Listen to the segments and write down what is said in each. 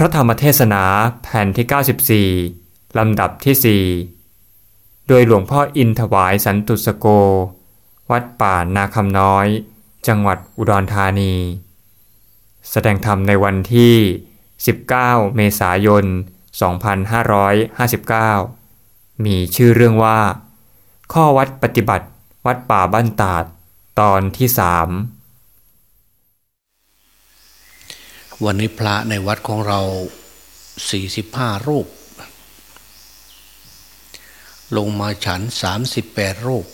ระธรรมเทศนาแผ่นที่ 94 ลำดับที่ 4 โดยหลวงพ่ออินถวายสันตุสโก วัดป่านาคำน้อย จังหวัดอุดรธานี แสดงธรรมในวันที่ 19 เมษายน 2559 มีชื่อเรื่องว่า ข้อวัดปฏิบัติวัดป่าบ้านตาด ตอนที่สาม วันนี้พระในวัดของเราสี่สิบห้ารูป ลงมาฉันสามสิบแปดรูป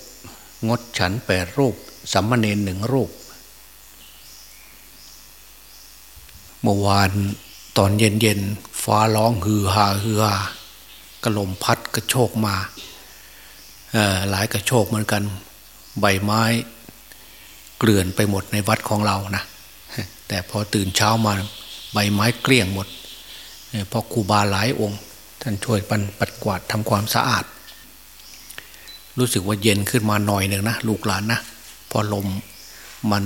งดฉันแปดรูปสัมมาเนนหนึ่งรูป เมื่อวานตอนเย็นเย็นๆฟ้าร้องฮือฮาฮือฮากระลมพัดกระโชกมาหลายกระโชกเหมือนกัน ใบไม้เกลื่อนไปหมดในวัดของเรานะแต่พอตื่นเช้ามา ใบไม้เกลี้ยงหมดเพราะครูบาหลายองค์ ท่านช่วยปันปัดกวาดทำความสะอาด รู้สึกว่าเย็นขึ้นมาหน่อยหนึ่งนะลูกหลานนะพอลมมัน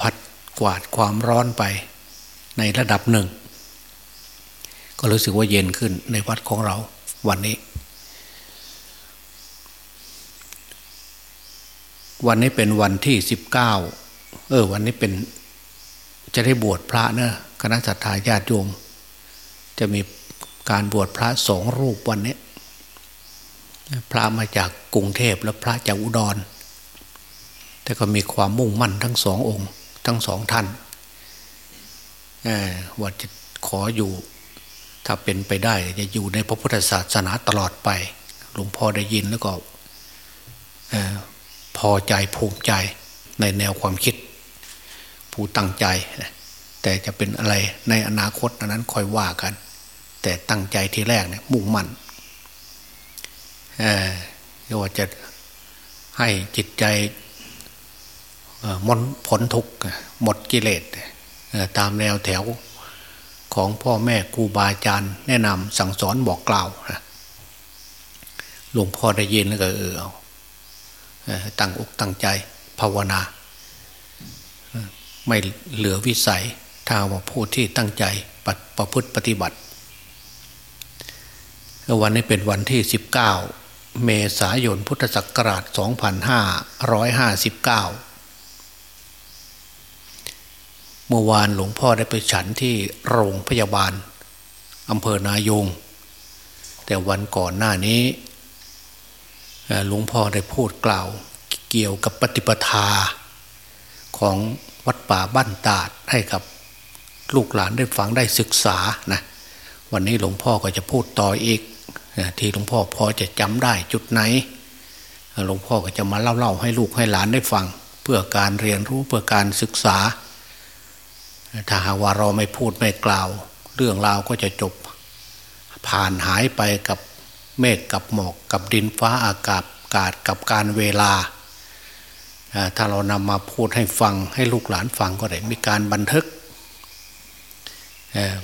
พัดกวาดความร้อนไปในระดับหนึ่ง ก็รู้สึกว่าเย็นขึ้นในวัดของเราวันนี้ วันนี้เป็นวันที่สิบเก้าเออวันนี้เป็น จะได้บวชพระเนะคณะสัตยาญาติโยม จะมีการบวชพระสองรูปวันนี้พระมาจากกรุงเทพและพระจากอุดร แต่ก็มีความมุ่งมั่นทั้งสององค์ ทั้งสองท่านว่าจะขออยู่ ถ้าเป็นไปได้จะอยู่ในพระพุทธศาสนาตลอดไป หลวงพ่อได้ยินแล้วก็พอใจภูมิใจในแนวความคิด ผู้ตั้งใจ แต่จะเป็นอะไรในอนาคตนั้นค่อยว่ากัน แต่ตั้งใจทีแรกเนี่ยมุ่งมั่นเออว่าจะให้จิตใจมนพ้นทุกหมดกิเลสตามแนวแถวของพ่อแม่ครูบาอาจารย์แนะนำสั่งสอนบอกกล่าวหลวงพ่อได้ยินแล้วก็เออตั้งอกตั้งใจภาวนา ไม่เหลือวิสัยถ้าว่าผู้ที่ตั้งใจประพฤติปฏิบัติวันนี้เป็นวันที่ 19 เมษายนพุทธศักราช 2559 เมื่อวานหลวงพ่อได้ไปฉันที่โรงพยาบาลอำเภอนายง แต่วันก่อนหน้านี้หลวงพ่อได้พูดกล่าวเกี่ยวกับปฏิปทาของ วัดป่าบ้านตาดให้กับลูกหลานได้ฟังได้ศึกษานะวันนี้หลวงพ่อก็จะพูดต่ออีกที่หลวงพ่อพอจะจำได้จุดไหนหลวงพ่อก็จะมาเล่าเล่าให้ลูกให้หลานได้ฟัง เพื่อการเรียนรู้เพื่อการศึกษา ถ้าหากว่าเราไม่พูดไม่กล่าว เรื่องราวก็จะจบ ผ่านหายไปกับเมฆกับหมอกกับดินฟ้าอากาศกาศกับการเวลา ถ้าเรานำมาพูดให้ฟังให้ลูกหลานฟังก็ได้มีการบันทึก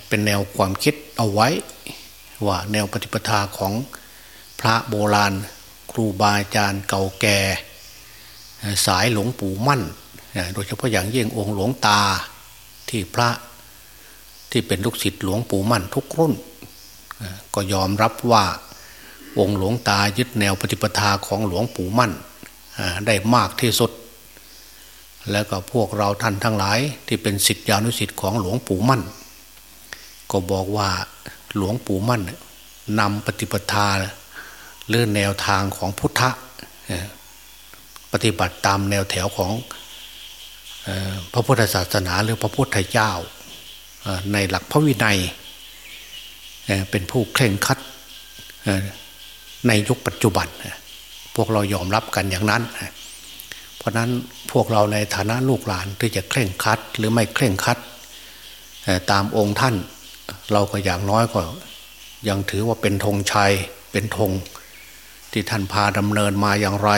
เป็นแนวความคิดเอาไว้ ว่าแนวปฏิปทาของพระโบราณ ครูบาอาจารย์เก่าแก่ สายหลวงปู่มั่น โดยเฉพาะอย่างยิ่งองค์หลวงตาที่พระที่เป็นลูกศิษย์หลวงปู่มั่นทุกรุ่น ก็ยอมรับว่าองค์หลวงตายึดแนวปฏิปทาของหลวงปู่มั่นได้มากที่สุด แล้วก็พวกเราท่านทั้งหลาย ที่เป็นศิษยานุศิษย์ของหลวงปู่มั่น ก็บอกว่าหลวงปู่มั่นนำปฏิปทาเรื่องแนวทางของพุทธะปฏิบัติตามแนวแถวของพระพุทธศาสนาหรือพระพุทธเจ้าในหลักพระวินัยเป็นผู้เคร่งคัดในยุคปัจจุบัน พวกเรายอมรับกันอย่างนั้น เพราะนั้นพวกเราในฐานะลูกหลานที่จะเคร่งคัดหรือไม่เคร่งคัดตามองค์ท่าน เราก็อย่างน้อยก็ ยังถือว่าเป็นธงชัยเป็นธงที่ท่านพาดำเนินมาอย่างไร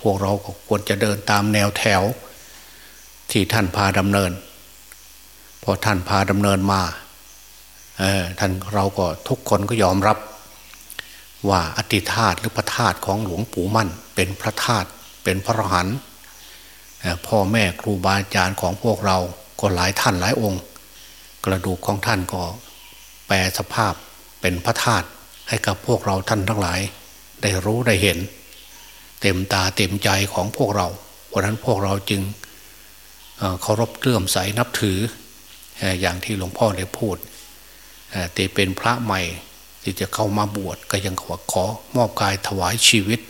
พวกเราก็ควรจะเดินตามแนวแถว ที่ท่านพาดำเนิน พอท่านพาดำเนินมาท่านเราก็ทุกคนก็ยอมรับว่าอธิธาตหรือพระธาตุของหลวงปู่มั่น เป็นพระธาตุ เป็นพระรหันต์พ่อแม่ครูบาอาจารย์ของพวกเราก็หลายท่านหลายองค์ กระดูกของท่านก็แปลสภาพเป็นพระธาตุให้กับพวกเราท่านทั้งหลาย ได้รู้ได้เห็น เต็มตาเต็มใจของพวกเราเพราะนั้นพวกเราจึงเคารพเลื่อมใสนับถือ อย่างที่หลวงพ่อได้พูดแต่เป็นพระใหม่ที่จะเข้ามาบวชก็ยังขอขอมอบกายถวายชีวิต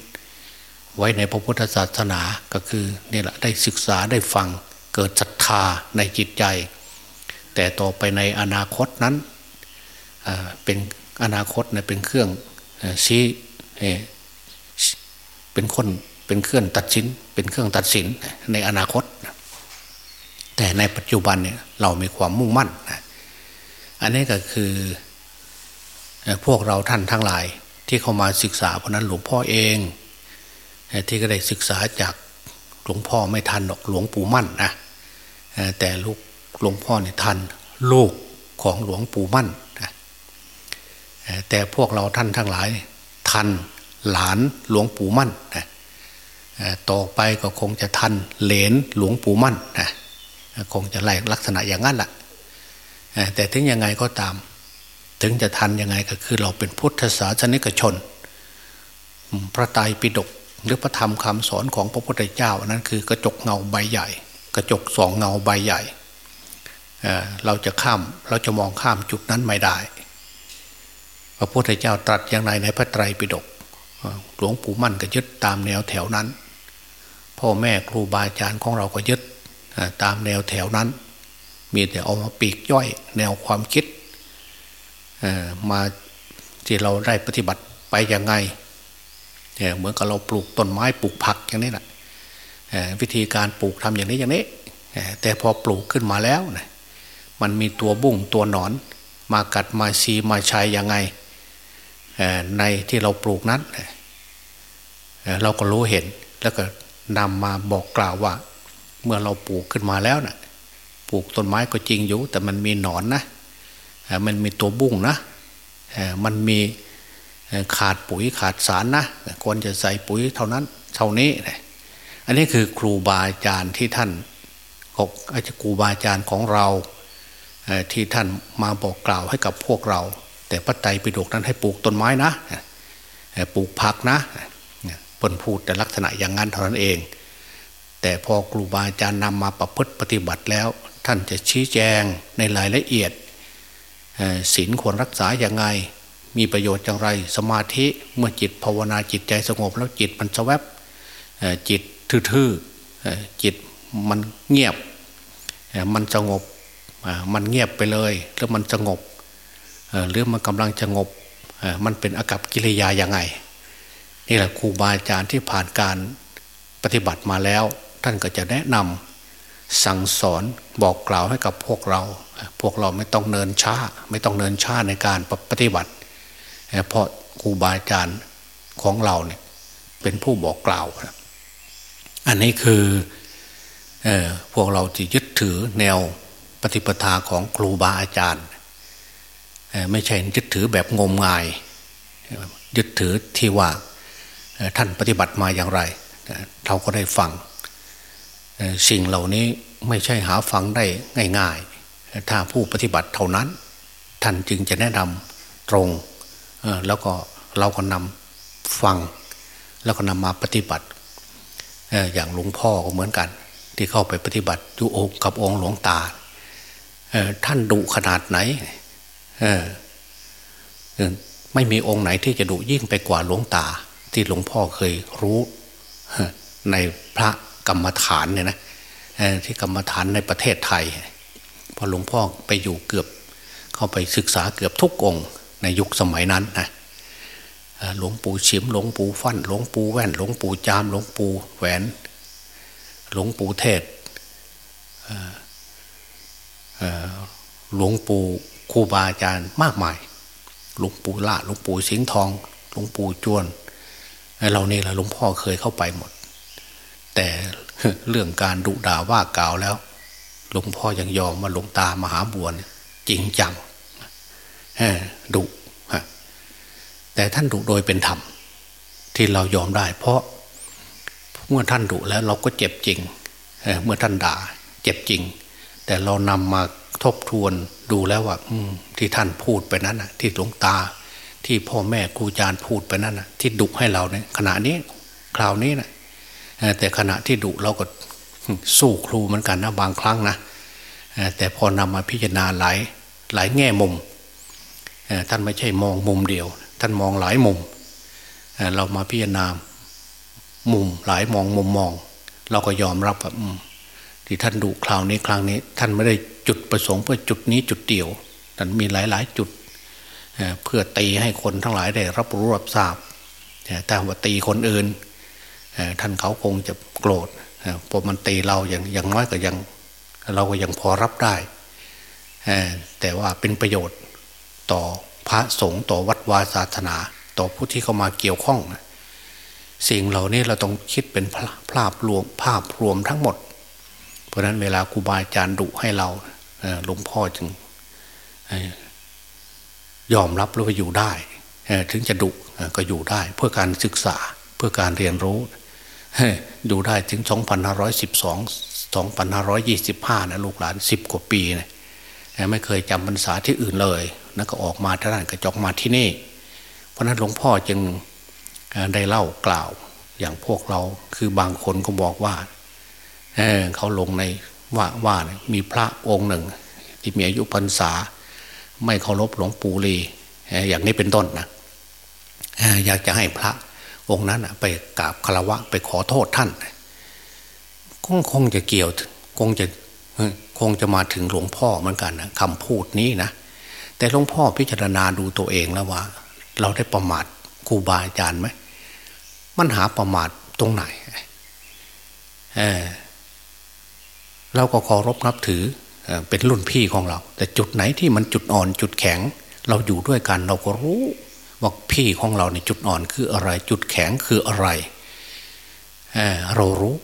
ไว้ในพระพุทธศาสนาก็คือนี่แหละได้ศึกษาได้ฟังเกิดศรัทธาในจิตใจ แต่ต่อไปในอนาคตนั้นเป็นอนาคตเนี่ยเป็นเครื่องชี้เป็นคนเป็นเครื่องตัดสิน เป็นเครื่องตัดสินในอนาคต แต่ในปัจจุบันเนี่ยเรามีความมุ่งมั่น อันนี้ก็คือพวกเราท่านทั้งหลายที่เข้ามาศึกษาเพราะนั้นหลวงพ่อเอง ที่ก็ได้ศึกษาจากหลวงพ่อไม่ทันหรอกหลวงปู่มั่นนะแต่ลูกหลวงพ่อเนี่ยทันลูกของหลวงปู่มั่นแต่พวกเราท่านทั้งหลายทันหลานหลวงปู่มั่นนะต่อไปก็คงจะทันเหลนหลวงปู่มั่นนะคงจะไล่ลักษณะอย่างนั้นแหละแต่ถึงยังไงก็ตาม ถึงจะทันยังไงก็คือเราเป็นพุทธศาสนิกชน พระไตรปิฎก หรือพระธรรมคำสอนของพระพุทธเจ้านั้นคือกระจกเงาใบใหญ่ กระจกสองเงาใบใหญ่เราจะข้ามเราจะมองข้ามจุดนั้นไม่ได้ พระพุทธเจ้าตรัสอย่างไรในพระไตรปิฎกหลวงปู่มั่นก็ยึดตามแนวแถวนั้น พ่อแม่ครูบาอาจารย์ของเราก็ยึดตามแนวแถวนั้น มีแต่เอามาปีกย่อยแนวความคิดมาที่เราได้ปฏิบัติไปยังไง เหมือนกับเราปลูกต้นไม้ปลูกผักอย่างนี้แหละวิธีการปลูกทำอย่างนี้อย่างนี้ แต่พอปลูกขึ้นมาแล้วนะมันมีตัวบุ้งตัวหนอน มากัดมาซีมาชัยยังไงในที่เราปลูกนั้นเราก็รู้เห็นแล้วก็นำมาบอกกล่าวว่า เมื่อเราปลูกขึ้นมาแล้วนะ่ะปลูกต้นไม้ก็จริงอยู่ แต่มันมีหนอนนะมันมีตัวบุ้งนะมันมี ขาดปุ๋ยขาดสารนะควรจะใส่ปุ๋ยเท่านั้นเท่านี้ อันนี้คือครูบาอาจารย์ที่ท่านของอาจารย์ครูบาอาจารย์ของเราที่ท่านมาบอกกล่าวให้กับพวกเรา แต่พระไตรปิฎกนั้นให้ปลูกต้นไม้นะปลูกผักนะปนพูดแต่ลักษณะอย่างนั้นเท่านั้นเอง แต่พอครูบาอาจารย์นำมาประพฤติปฏิบัติแล้ว ท่านจะชี้แจงในรายละเอียดศีลควรรักษาอย่างไง มีประโยชน์อย่างไร สมาธิเมื่อจิตภาวนาจิตใจสงบแล้วจิตมันสวบจิตทื่อๆจิตมันเงียบมันสงบมันเงียบไปเลยแล้วมันสงบหรือมันกำลังสงบมันเป็นอากับกิริยาอย่างไงนี่แหละครูบาอาจารย์ที่ผ่านการปฏิบัติมาแล้ว ท่านก็จะแนะนำสั่งสอนบอกกล่าวให้กับพวกเรา พวกเราไม่ต้องเนินช้า ไม่ต้องเนินช้าในการปฏิบัติ เพราะครูบาอาจารย์ของเราเนี่ยเป็นผู้บอกกล่าวอันนี้คือพวกเราจะยึดถือแนวปฏิปทาของครูบาอาจารย์ไม่ใช่ยึดถือแบบงมงาย ยึดถือที่ว่าท่านปฏิบัติมาอย่างไร เราก็ได้ฟัง สิ่งเหล่านี้ไม่ใช่หาฟังได้ง่าย ๆ ถ้าผู้ปฏิบัติเท่านั้น ท่านจึงจะแนะนำตรง แล้วก็เราก็นำฟัง แล้วก็นำมาปฏิบัติอย่างหลวงพ่อก็เหมือนกัน ที่เข้าไปปฏิบัติอยู่องค์กับองค์หลวงตาท่านดุขนาดไหนไม่มีองค์ไหนที่จะดุยิ่งไปกว่าหลวงตา ที่หลวงพ่อเคยรู้ในพระกรรมฐานเนี่ยนะที่กรรมฐานในประเทศไทย พอหลวงพ่อไปอยู่เกือบ เข้าไปศึกษาเกือบทุกองค์ ในยุคสมัยนั้นนะหลวงปู่ชิมหลวงปู่ฟั่นหลวงปู่แว่นหลวงปู่จามหลวงปู่แหวน หลวงปู่เทศหลวงปู่ครูบาอาจารย์มากมาย หลวงปู่ละหลวงปู่สิงห์ทอง หลวงปู่จวนเราเนี่แหละหลวงพ่อเคยเข้าไปหมด แต่เรื่องการดุด่าว่ากล่าวแล้ว หลวงพ่อยังยอมมาหลวงตามหาบวนจริงจัง ดุแต่ท่านดุโดยเป็นธรรม ที่เรายอมได้ เพราะเมื่อท่านดุแล้วเราก็เจ็บจริงเมื่อท่านด่า เจ็บจริง แต่เรานำมาทบทวนดูแล้วว่าที่ท่านพูดไปนั้นนะที่หลวงตา ที่พ่อแม่ครูอาจารย์พูดไปนั้นนะที่ดุให้เราเนี่ยขณะนี้คราวนี้นะแต่ขณะที่ดุเราก็สู้ครูเหมือนกันนะบางครั้งนะแต่พอนำมาพิจารณาหลายหลายแง่มุม ท่านไม่ใช่มองมุมเดียว ท่านมองหลายมุม เรามาพิจารณามุมหลายมองมุมมอง เราก็ยอมรับว่าที่ท่านดุคราวนี้ครั้งนี้ ท่านไม่ได้จุดประสงค์เพื่อจุดนี้จุดเดียวท่านมีหลาย ๆ จุดเพื่อตีให้คนทั้งหลายได้รับรู้รับทราบแต่ว่าตีคนอื่นท่านเขาคงจะโกรธพอมันตีเราอย่างอย่างน้อยก็ยัง เราก็ยังพอรับได้แต่ว่าเป็นประโยชน์ ต่อพระสงฆ์ต่อวัดวาศาสนา ต่อผู้ที่เข้ามาเกี่ยวข้อง สิ่งเหล่านี้เราต้องคิดเป็นภาพรวมภาพรวมทั้งหมด เพราะนั้นเวลาครูบาอาจารย์ดุให้เราหลวงพ่อจึงยอมรับแล้วก็อยู่ได้ ถึงจะดุก็อยู่ได้ เพื่อการศึกษาเพื่อการเรียนรู้ดูได้ถึง 2512 2525 นะลูกหลาน 10 กว่าปีนะไม่เคยจำพรรษาที่อื่นเลย แล้วก็ออกมาท่านก็จอกมาที่นี่ เพราะนั้นหลวงพ่อจึงได้เล่ากล่าวอย่างพวกเราคือบางคนก็บอกว่าเเขาลงในว่าว่ามีพระองค์หนึ่ง ที่มีอายุพรรษา ไม่เคารพหลวงปู่ลีอย่างนี้เป็นต้นนะอยากจะให้พระองค์นั้นไปกราบคารวะไปขอโทษท่านคงคงจะเกี่ยว คงจะคงจะมาถึงหลวงพ่อเหมือนกันนะคำพูดนี้นะ แต่หลวงพ่อพิจารณาดูตัวเองแล้วว่า เราได้ประมาทครูบาอาจารย์ไหมมันหาประมาทตรงไหนเเราก็เคารพนับถือเป็นรุ่นพี่ของเรา แต่จุดไหนที่มันจุดอ่อนจุดแข็ง เราอยู่ด้วยกันเราก็รู้ว่าพี่ของเราในจุดอ่อนคืออะไร จุดแข็งคืออะไรเเรารู้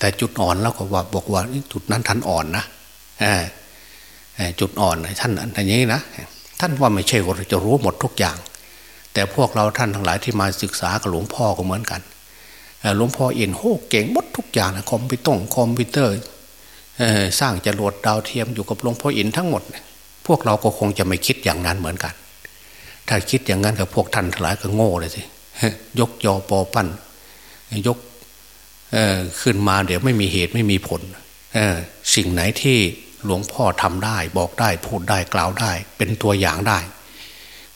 แต่จุดอ่อนเราก็ว่าบอกว่าจุดนั้นท่านอ่อนนะ จุดอ่อนท่านอันนี้นะท่านว่าไม่ใช่ว่าจะรู้หมดทุกอย่าง แต่พวกเราท่านทั้งหลายที่มาศึกษากับหลวงพ่อก็เหมือนกันหลวงพ่อเอ็นโหเก่งหมดทุกอย่างนะคอมพิวตอร์คอมพิวเตอร์สร้างจรวดดาวเทียมอยู่กับหลวงพ่ออินทั้งหมด พวกเราก็คงจะไม่คิดอย่างนั้นเหมือนกัน ถ้าคิดอย่างนั้นกับพวกท่านทั้งหลายก็โง่เลยสิยกยอปอปั้นยกขึ้นมาเดี๋ยวไม่มีเหตุไม่มีผลสิ่งไหนที่ หลวงพ่อทำได้ บอกได้พูดได้กล่าวได้ เป็นตัวอย่างได้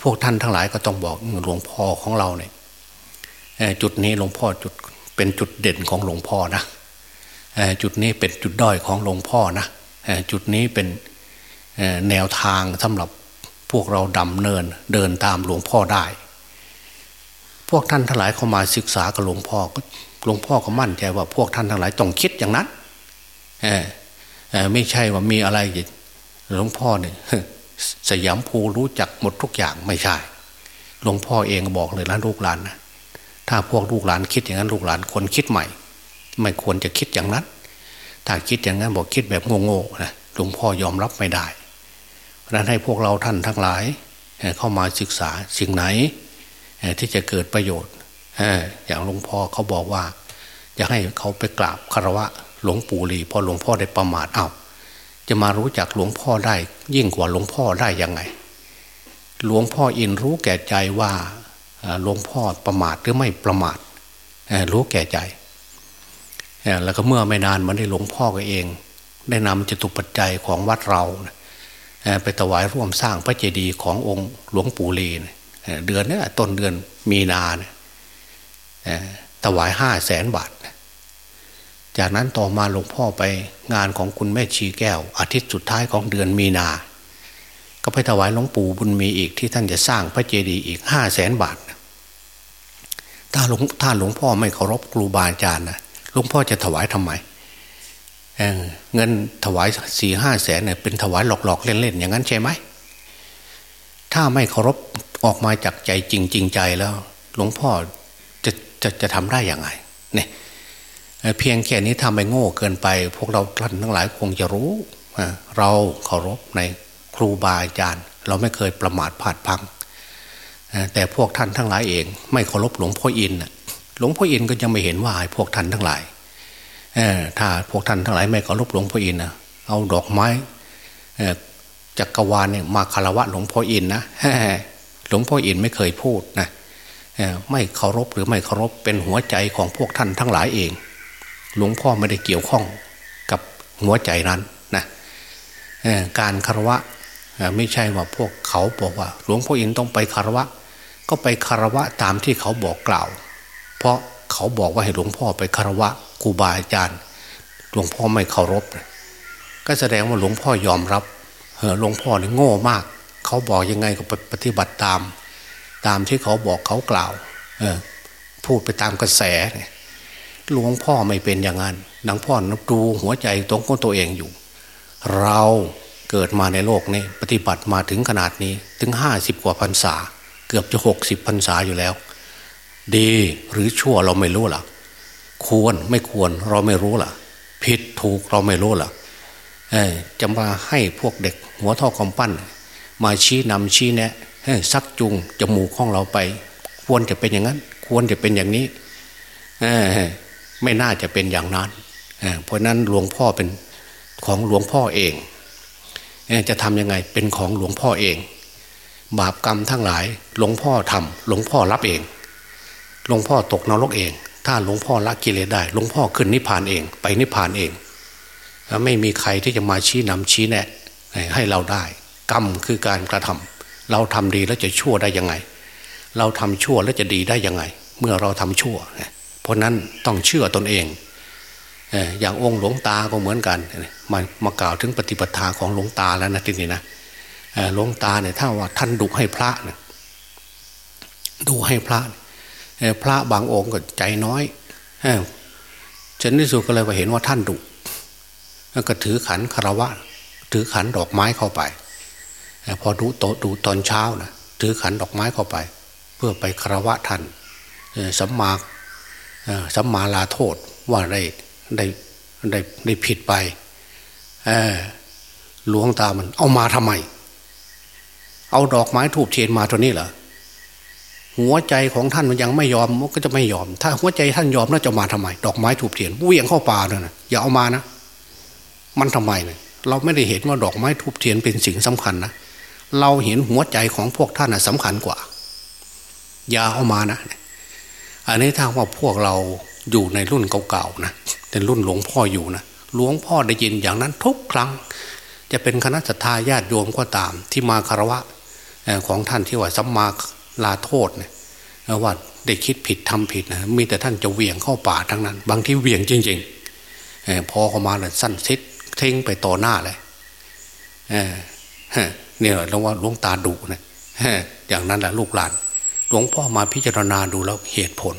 พวกท่านทั้งหลายก็ต้องบอกหลวงพ่อของเราเนี่ยจุดนี้หลวงพ่อจุดเป็นจุดเด่นของหลวงพ่อนะจุดนี้เป็นจุดด้อยของหลวงพ่อนะจุดนี้เป็นแนวทางสำหรับพวกเราดำเนินเดินตามหลวงพ่อได้ พวกท่านทั้งหลายเข้ามาศึกษากับหลวงพ่อหลวงพ่อก็มั่นใจว่าพวกท่านทั้งหลายต้องคิดอย่างนั้น ไม่ใช่ว่ามีอะไรหลวงพ่อเนี่ยสยามภูรู้จักหมดทุกอย่างไม่ใช่ หลวงพ่อเองบอกเลยนะลูกหลานนะถ้าพวกลูกหลานคิดอย่างนั้นลูกหลานคนคิดใหม่ ไม่ควรจะคิดอย่างนั้น ถ้าคิดอย่างนั้นบอกคิดแบบโง่ๆนะหลวงพ่อยอมรับไม่ได้พราะนั้นให้พวกเราท่านทั้งหลาย เข้ามาศึกษาสิ่งไหน ที่จะเกิดประโยชน์อย่างหลวงพ่อเขาบอกว่าอยาให้เขาไปกราบคารวะ หลวงปู่ลีพอหลวงพ่อได้ประมาทเอา้าจะมารู้จักหลวงพ่อได้ ยิ่งกว่าหลวงพ่อได้ยังไง หลวงพ่ออินรู้แก่ใจว่าหลวงพ่อประมาทหรือไม่ประมาทรู้แก่ใจ แล้วก็เมื่อไม่นานมันได้หลวงพ่อก็เอง ได้นำจตุปัจจัยของวัดเราไปถวายร่วมสร้างพระเจดีย์ขององค์หลวงปู่ลีเดือนนี้ต้นเดือนมีนานถวายห้าแสนบาท จากนั้นต่อมาหลวงพ่อไปงานของคุณแม่ชีแก้ว อาทิตย์สุดท้ายของเดือนมีนา ก็ไปถวายหลวงปู่บุญมีอีกที่ท่านจะสร้างพระเจดีย์อีกห้าแสนบาท ถ้าหลวงถ้าหลวงพ่อไม่เคารพครูบาอาจารย์นะหลวงพ่อจะถวายทำไมเงินถวายสี่ห้าแสนเนี่ยเป็นถวายหลอกๆเล่นๆอย่างนั้นใช่ไหมถ้าไม่เคารพออกมาจากใจจริงจริงใจแล้ว หลวงพ่อจะจะจะทำได้อย่างไงเนี่ย เพียงแค่นี้ทำไปโง่เกินไป พวกเราท่านทั้งหลายคงจะรู้ เราเคารพในครูบาอาจารย์ เราไม่เคยประมาทพลาดพัง แต่พวกท่านทั้งหลายเอง ไม่เคารพหลวงพ่ออินหลวงพ่ออินก็ยังไม่เห็นว่าพวกท่านทั้งหลายถ้าพวกท่านทั้งหลายไม่เคารพหลวงพ่ออินนะเอาดอกไม้จักรวาลเนี่ยมาคารวะหลวงพ่ออินนะหลวงพ่ออินไม่เคยพูดนะไม่เคารพหรือไม่เคารพเป็นหัวใจของพวกท่านทั้งหลายเอง หลวงพ่อไม่ได้เกี่ยวข้องกับหัวใจนั้นนะการคารวะไม่ใช่ว่าพวกเขาบอกว่า หลวงพ่ออินต้องไปคารวะ ก็ไปคารวะตามที่เขาบอกกล่าว เพราะเขาบอกว่าให้หลวงพ่อไปคารวะครูบาอาจารย์ หลวงพ่อไม่เคารพก็แสดงว่าหลวงพ่อยอมรับหลวงพ่อเนี่ยโง่มาก เขาบอกยังไงก็ปฏิบัติตาม ตามที่เขาบอกเขากล่าวพูดไปตามกระแส หลวงพ่อไม่เป็นอย่างนั้นหนังพ่อนับดูหัวใจตรงของตัวเองอยู่ เราเกิดมาในโลกนี้ปฏิบัติมาถึงขนาดนี้ถึงห้าสิบกว่าพรรษา เกือบจะหกสิบพรรษาอยู่แล้ว ดีหรือชั่วเราไม่รู้ล่ะ ควรไม่ควรเราไม่รู้ล่ะผิดถูกเราไม่รู้ล่ะจะมาให้พวกเด็กหัวท่อกำปั้น มาชี้นำชี้แนะซักจุงจมูกของเราไป ควรจะเป็นอย่างนั้น ควรจะเป็นอย่างนี้ ไม่น่าจะเป็นอย่างนั้นเพราะนั้นหลวงพ่อเป็นของหลวงพ่อเองจะทำยังไงเป็นของหลวงพ่อเอง บาปกรรมทั้งหลายหลวงพ่อทำหลวงพ่อรับเอง หลวงพ่อตกนรกเอง ถ้าหลวงพ่อละกิเลสได้หลวงพ่อขึ้นนิพพานเอง ไปนิพพานเองไม่มีใครที่จะมาชี้นำชี้แนะให้เราได้ กรรมคือการกระทำเราทำดีแล้วจะชั่วได้ยังไง เราทำชั่วแล้วจะดีได้ยังไง เมื่อเราทำชั่ว เพราะนั้นต้องเชื่อตนเองอย่างองค์หลวงตาก็เหมือนกันมามากล่าวถึงปฏิปทาของหลวงตาแล้วนะทีนี้นะหลวงตาเนี่ยถ้าว่าท่านดุให้พระเนี่ยดูให้พระ พระบางองค์ก็ใจน้อยฉันที่สุดก็เลยว่าเห็นว่าท่านดุก็ถือขันคารวะ ถือขันดอกไม้เข้าไป พอดูโตดูตอนเช้านะถือขันดอกไม้เข้าไป เพื่อไปคารวะท่านสัมมา สัมมาลาโทษว่าได้ได้ได้ได้ผิดไปหลวงตามัน เอามาทำไม เอาดอกไม้ถูกเทียนมาตัวนี้เหรอหัวใจของท่านมันยังไม่ยอมมันก็จะไม่ยอม ถ้าหัวใจท่านยอมแล้วจะมาทำไม ดอกไม้ถูกเทียนเวียงเข้าป่าเลยนะอย่าเอามานะมันทำไมเนี่ยเราไม่ได้เห็นว่าดอกไม้ทูบเทียนเป็นสิ่งสำคัญนะเราเห็นหัวใจของพวกท่านนะสำคัญกว่า อย่าเอามานะ อันนี้ถ้าว่าพวกเราอยู่ในรุ่นเก่าๆนะในรุ่นหลวงพ่ออยู่นะหลวงพ่อได้ยินอย่างนั้นทุกครั้ง จะเป็นคณะสัตยาญาติโยมก็ตาม ที่มาคารวะของท่านที่ว่าสัมมาลาโทษเนี่ยว่าได้คิดผิดทำผิดนะมีแต่ท่านจะเวียงเข้าป่าทั้งนั้น บางที่เวียงจริงๆพอเข้ามาเลยสั้นซิดทิ้งไปต่อหน้าเลยเนี่ยเรียกว่าหลวงตาดุนะอย่างนั้นแหละลูกหลาน หลวงพ่อมาพิจารณาดูแล้วเหตุผล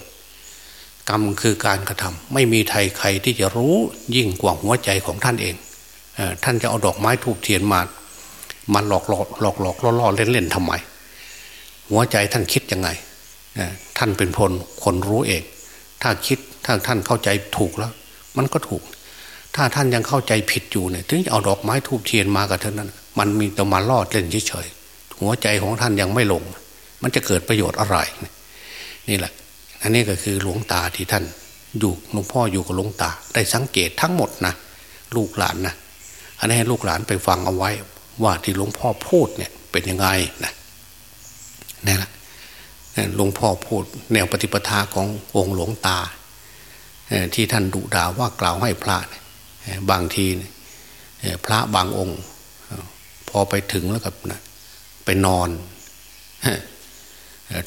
กรรมคือการกระทำไม่มีใครใครที่จะรู้ยิ่งกว่าหัวใจของท่านเองท่านจะเอาดอกไม้ทูบเทียนมามาหลอกหลอกหลอกหลอกล่อเล่นเล่นทำไม หัวใจท่านคิดยังไงท่านเป็นพลคนรู้เอง ถ้าคิดถ้าท่านเข้าใจถูกแล้ว มันก็ถูก ถ้าท่านยังเข้าใจผิดอยู่เนี่ยถึงจะเอาดอกไม้ทูบเทียนมากับเท่านั้น มันมีแต่มาลอดเล่นเฉยๆหัวใจของท่านยังไม่ลง มันจะเกิดประโยชน์อะไร นี่แหละ อันนี้ก็คือหลวงตาที่ท่านอยู่หลวงพ่ออยู่กับหลวงตา ได้สังเกตทั้งหมดนะลูกหลานนะอันนี้ให้ลูกหลานไปฟังเอาไว้ ว่าที่หลวงพ่อพูดเนี่ยเป็นยังไงนะนี่แหละหลวงพ่อพูดแนวปฏิปทาขององค์หลวงตาที่ท่านดุด่าว่ากล่าวให้พระบางทีพระบางองค์ พอไปถึงแล้วกับนะไปนอน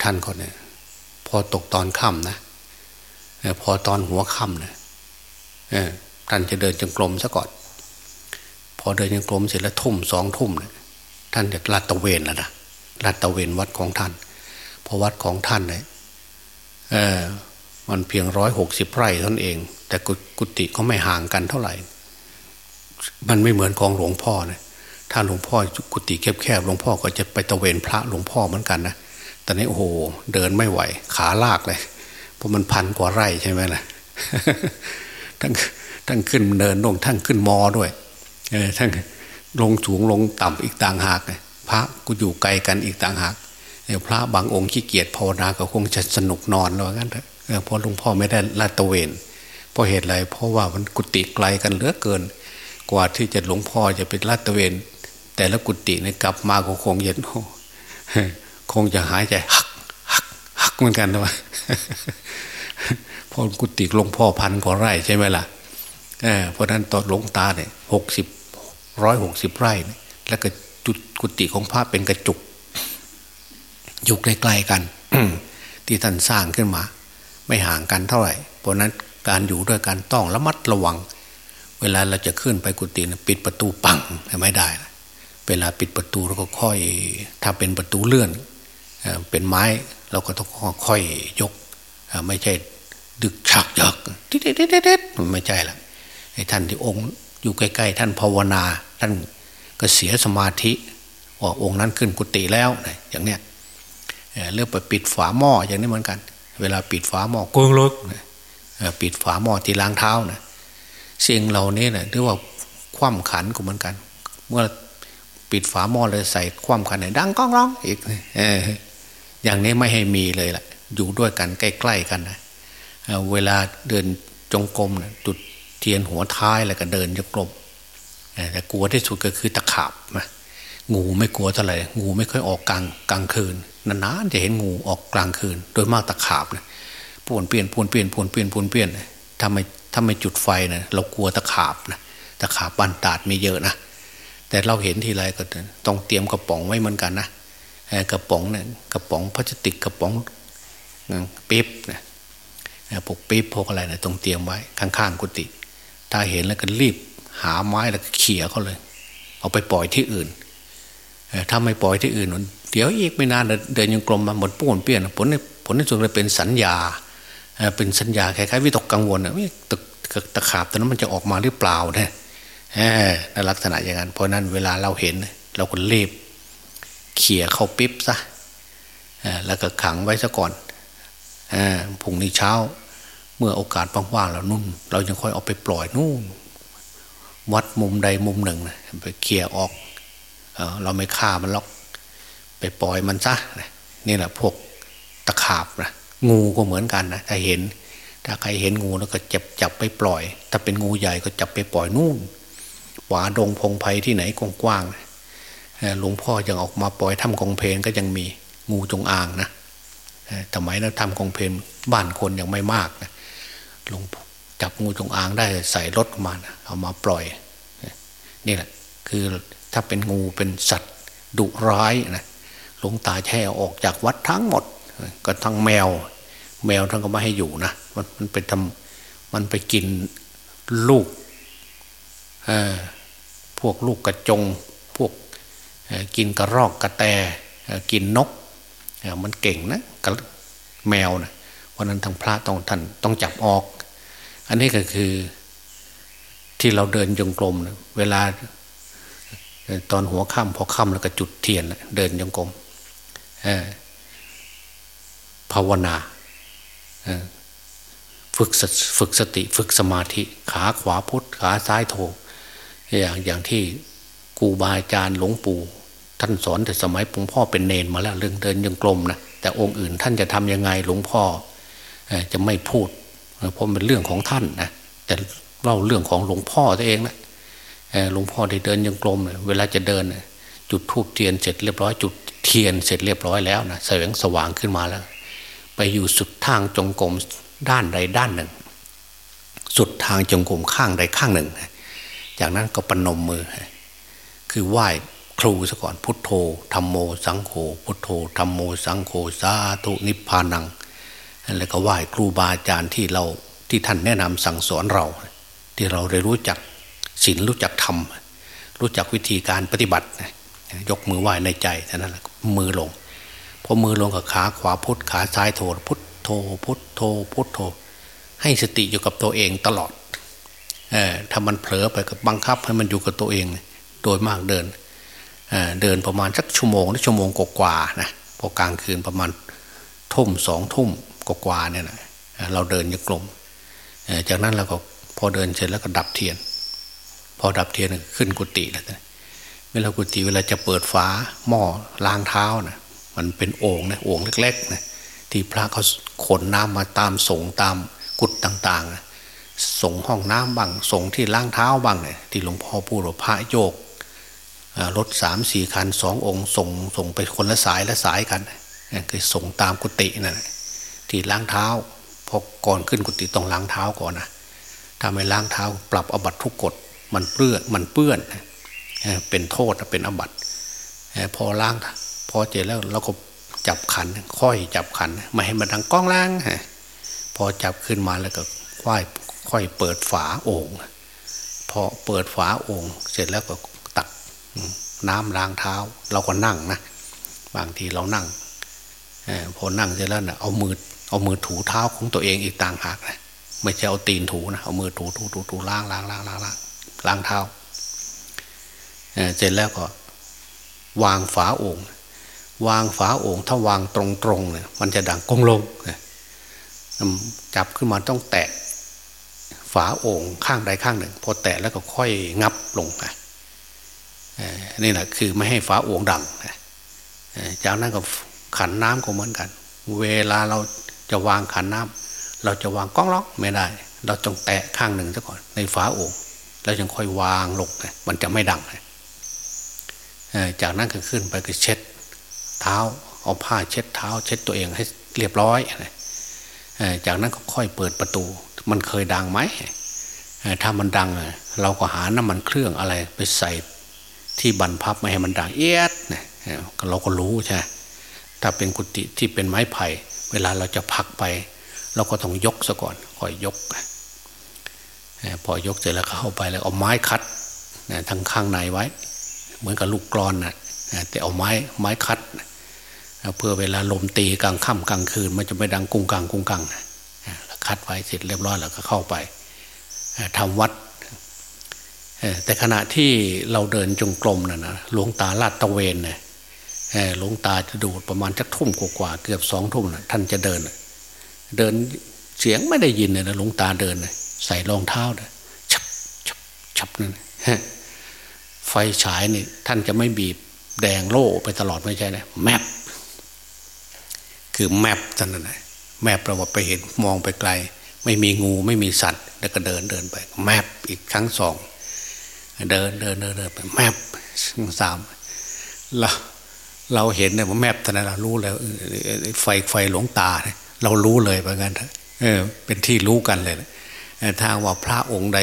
ท่านก็เนี่ยพอตกตอนค่ำนะพอตอนหัวค่ำนะท่านจะเดินจงกรมซะก่อน พอเดินจงกรมเสร็จแล้วทุ่มสองทุ่มนะท่านจะลาดตะเวนแล้วนะลาดตะเวนวัดของท่านเพราะวัดของท่านเนี่ยมันเพียงร้อยหกสิบไร่ท่านเอง แต่กุฏิก็ไม่ห่างกันเท่าไหร่ มันไม่เหมือนของหลวงพ่อนะถ้าหลวงพ่อกุฏิแคบๆหลวงพ่อก็จะไปตะเวนพระหลวงพ่อเหมือนกันนะ ตอนนี้โอ้โหเดินไม่ไหว ขาลากเลย เพราะมันพันกว่าไร่ใช่ไหมนะทั้งทั้งขึ้นเดินลงทั้งขึ้นมอด้วยเออทั้งลงสูงลงต่ำอีกต่างหากเลยพระกูอยู่ไกลกันอีกต่างหากพระบางองค์ขี้เกียจภาวนาก็คงจะสนุกนอนแล้วกันเถอะเพราะหลวงพ่อไม่ได้ลาดตะเวนเพราะเหตุไรเพราะว่ามันกุฏิไกลกันเหลือเกิน กว่าที่จะหลวงพ่อจะเป็นลาดตะเวน แต่ละกุฏิเนี่ยกลับมาก็คงเย็น คงจะหายใจหักหักหักเหมือนกันนะพอกุฏิหลวงพ่อพันกว่าไร่ใช่ไหมล่ะเพราะนั้นตอนหลวงตาเนี่ยหกสิบร้อยหกสิบไร่ แล้วก็จุดกุฏิของพระเป็นกระจุก อยู่ใกล้ๆกันที่ท่านสร้างขึ้นมา ไม่ห่างกันเท่าไหร่ เพราะนั้นการอยู่ด้วยกันต้องระมัดระวัง เวลาเราจะขึ้นไปกุฏิปิดประตูปังไม่ได้ เวลาปิดประตูเราก็ค่อยถ้าเป็นประตูเลื่อน เป็นไม้เราก็ต้องค่อยยก ไม่ใช่ดึกฉักยักเด็ดเด็ดเด็ดไม่ใช่ละไอ้ท่านที่องค์อยู่ใกล้ๆท่านภาวนาท่านก็เสียสมาธิว่าองค์นั้นขึ้นกุฏิแล้วอย่างเนี้ยเรื่องไปปิดฝาหม้ออย่างนี้เหมือนกัน เวลาปิดฝาหม้อกงลกปิดฝาหม้อที่ล้างเท้านะสิ่งเหล่านี้นะเรียกว่าคว่ำขันก็เหมือนกัน เมื่อปิดฝาหม้อเลยใส่คว่ำขันไหนดังก้องร้องอีก อย่างนี้ไม่ให้มีเลยล่ะ อยู่ด้วยกันใกล้ ๆ กันนะเวลาเดินจงกรมนะจุดเทียนหัวท้ายแล้วก็เดินจงกรมแต่กลัวที่สุดก็คือตะขาบนะงูไม่กลัวเท่าไหร่งูไม่ค่อยออกกลางกลางคืนนานๆจะเห็นงูออกกลางคืน โดยมากตะขาบนะป่วนเปลี่ยนป่วนเปลี่ยนป่วนเปลี่ยนป่วนเปลี่ยนถ้าไม่ถ้าไม่จุดไฟนะเรากลัวตะขาบนะตะขาบบันตาดมีเยอะนะแต่เราเห็นทีไรก็ต้องเตรียมกระป๋องไว้เหมือนกันนะ กระป๋องเนี่ยกระป๋องพลาสติกกระป๋องปิ๊บนะพวกปิ๊บพวกอะไรนะต้องเตรียมไว้ข้างๆกุฏิถ้าเห็นแล้วก็รีบหาไม้แล้วก็เขี่ยเขาเลย เอาไปปล่อยที่อื่นถ้าไม่ปล่อยที่อื่นเดี๋ยวอีกไม่นานเดินยังกลมมาหมดป่วนเปลี่ยนผลผลในสุดเลยเป็นสัญญาเป็นสัญญาคล้ายๆวิตกกังวลนะตะตะขาบตอนนั้นมันจะออกมาหรือเปล่าเนี่ยในลักษณะอย่างนั้นเพราะนั้นเวลาเราเห็น เราก็รีบ เขี่ยเข้าปิ๊บซะแล้วก็ขังไว้ซะก่อนพรุ่งนี้เช้า เมื่อโอกาสว่างๆเรานุ่น เรายังค่อยเอาไปปล่อยนู่น วัดมุมใดมุมหนึ่งไปเขี่ยออกเราไม่ฆ่ามันหรอก ไปปล่อยมันซะนี่แหละพวกตะขาบนะงูก็เหมือนกันนะถ้าเห็น ถ้าใครเห็นงูแล้วก็จับจับไปปล่อย ถ้าเป็นงูใหญ่ก็จับไปปล่อยนู่นหวาดงพงไพ่ที่ไหนกว้างๆ หลวงพ่อยังออกมาปล่อยถ้ำกองเพนก็ยังมีงูจงอางนะสมัยนั้นทำกองเพนบ้านคนยังไม่มากนะหลวงจับงูจงอางได้ใส่รถมานะเอามาปล่อยนี่แหละคือถ้าเป็นงูเป็นสัตว์ดุร้ายนะหลวงตาแช่ออกจากวัดทั้งหมดก็ทั้งแมว แมวท่านก็ไม่ให้อยู่นะมันมันไปทำมันไปกินลูกพวกลูกกระจง กินกระรอกกระแตกินนกมันเก่งนะกับแมวนะวันนั้นทางพระต้องท่านต้องจับออก อันนี้ก็คือที่เราเดินจงกรมนะเวลาตอนหัวค่ำพอค่ำแล้วก็จุดเทียนเดินจงกรมภาวนาฝึกฝึกสติฝึกสมาธิ ขาขวาพุทธขาซ้ายโถอย่างอย่างที่ครูบาอาจารย์หลวงปู่ ท่านสอนแต่สมัยหลวงพ่อเป็นเนนมาแล้วเรื่องเดินยังกลมนะแต่องค์อื่นท่านจะทำยังไงหลวงพ่อจะไม่พูดเพราะเป็นเรื่องของท่านนะแต่เล่าเรื่องของหลวงพ่อตัวเองนะหลวงพ่อได้เดินยังกลมเวลาจะเดินจุดทูบเทียนเสร็จเรียบร้อยจุดเทียนเสร็จเรียบร้อยแล้วนะแสงสว่างขึ้นมาแล้ว ไปอยู่สุดทางจงกรมด้านใดด้านหนึ่ง สุดทางจงกรมข้างใดข้างหนึ่ง จากนั้นก็ปนมมือ คือไหว้ ครูซะก่อนพุทโธธรรมโมสังโฆพุทโธธรรมโมสังโฆสาธุนิพพานังแล้วก็ไหว้ครูบาอาจารย์ที่เราที่ท่านแนะนำสั่งสอนเรา ที่เราได้รู้จักศีลรู้จักธรรม รู้จักวิธีการปฏิบัติ ยกมือไหว้ในใจเท่านั้นมือลงพอมือลงกับขาขวาพุทขาซ้ายโทพุทโทพุทโทพุทโทให้สติอยู่กับตัวเองตลอดเออถ้ามันเผลอไปกับบังคับให้มันอยู่กับตัวเอง โดยมากเดิน เดินประมาณสักชั่วโมงหรือชั่วโมงกว่าๆนะพอกลางคืนประมาณทุ่มสองทุ่มกว่าๆเนี่ยนะเราเดินยกลมจากนั้นเราก็พอเดินเสร็จแล้วก็ดับเทียน พอดับเทียนขึ้นกุฏิแล้วเวลากุฏิเวลาจะเปิดฝาหม้อล้างเท้านะมันเป็นโอ่งนะโอ่งเล็กๆนะที่พระเขาขนน้ำมาตามส่งตามกุฏต่างๆนะส่งห้องน้ำบ้างส่งที่ล้างเท้าบ้างเนี่ยที่หลวงพ่อพูดว่าพระโยก รถสามสี่คันสององค์ส่งส่งไปคนละสายละสายกันคือส่งตามกุฏินั่นที่ล้างเท้าพอก่อนขึ้นกุฏิต้องล้างเท้าก่อนนะถ้าไม่ล้างเท้าปรับอบัตทุกกฎมันเปื้อนมันเปื้อนเป็นโทษเป็นอบัตพอล้างพอเจแล้วเราก็จับขัน ค่อยจับขันไม่ให้มันดังก้องล้างพอจับขึ้นมาแล้วก็ค่อยค่อยเปิดฝาโอ่งพอเปิดฝาโอ่งเสร็จแล้วก็ น้ำล้างเท้า เราก็นั่งนะบางทีเรานั่งพอนั่งเสร็จแล้วนะเอามือเอามือถูเท้าของตัวเองอีกต่างหากนะไม่ใช่เอาตีนถูนะเอามือถูถูถูถูล้างล้างล้างล้างล้างล้างเท้าเสร็จแล้วก็วางฝาโอ่งวางฝาโอ่งถ้าวางตรงๆเนี่ยมันจะดังกงลงจับขึ้นมาต้องแตะฝาโอ่งข้างใดข้างหนึ่ง พอแตะแล้วก็ค่อยงับลงนะ นี่แหละคือไม่ให้ฝาโอ่งดังจากนั้นก็ขันน้ำก็เหมือนกัน เวลาเราจะวางขันน้ำเราจะวางก้องล็อกไม่ได้ เราต้องแตะข้างหนึ่งซะก่อนในฝาโอ่งแล้วจึงค่อยวางลงมันจะไม่ดังจากนั้นก็ขึ้นไปก็เช็ด เท้าเอาผ้าเช็ดเท้า เช็ดตัวเองให้เรียบร้อยจากนั้นก็ค่อยเปิดประตู มันเคยดังไหมถ้ามันดังเราก็หาน้ำมันเครื่องอะไรไปใส่ ที่บันพับไม่ให้มันดังเอียดเนี่ยเราก็รู้ใช่ถ้าเป็นกุฏิที่เป็นไม้ไผ่เวลาเราจะพักไป เราก็ต้องยกซะก่อนค่อยยกพอยกเสร็จแล้วเข้าไปแล้วเอาไม้คัดทั้งข้างในไว้ เหมือนกับลูกกรอนนะแต่เอาไม้ไม้คัดเพื่อเวลาลมตีกลางค่ำกลางคืน มันจะไม่ดังกุ้งกังกุ้งกังคัดไว้เสร็จเรียบร้อยแล้วก็เข้าไปทำวัด แต่ขณะที่เราเดินจงกรมน่ะนะหลวงตาลาดตะเวนเนี่ยหลวงตาจะดูประมาณจักทุ่มกว่าเกือบสองทุ่มนะท่านจะเดิน เดินเสียงไม่ได้ยินเลยนะหลวงตาเดินใส่รองเท้านะชับชับชับนั่นไฟฉายนี่ท่านจะไม่บีบแดงโล่ไปตลอดไม่ใช่นะแมปคือแมปท่านนั่นแมปเราว่าไปเห็นมองไปไกล ไม่มีงูไม่มีสัตว์ แล้วก็เดินเดินไป แมปอีกครั้งสอง เดินเดินเดินเดินไปแมปสามเราเราเห็นเนี่ยแมปท่านเรารู้แล้วไฟไฟหลวงตา เรารู้เลยเหมือนกันเออ เป็นที่รู้กันเลยถ้าว่าพระองค์ใด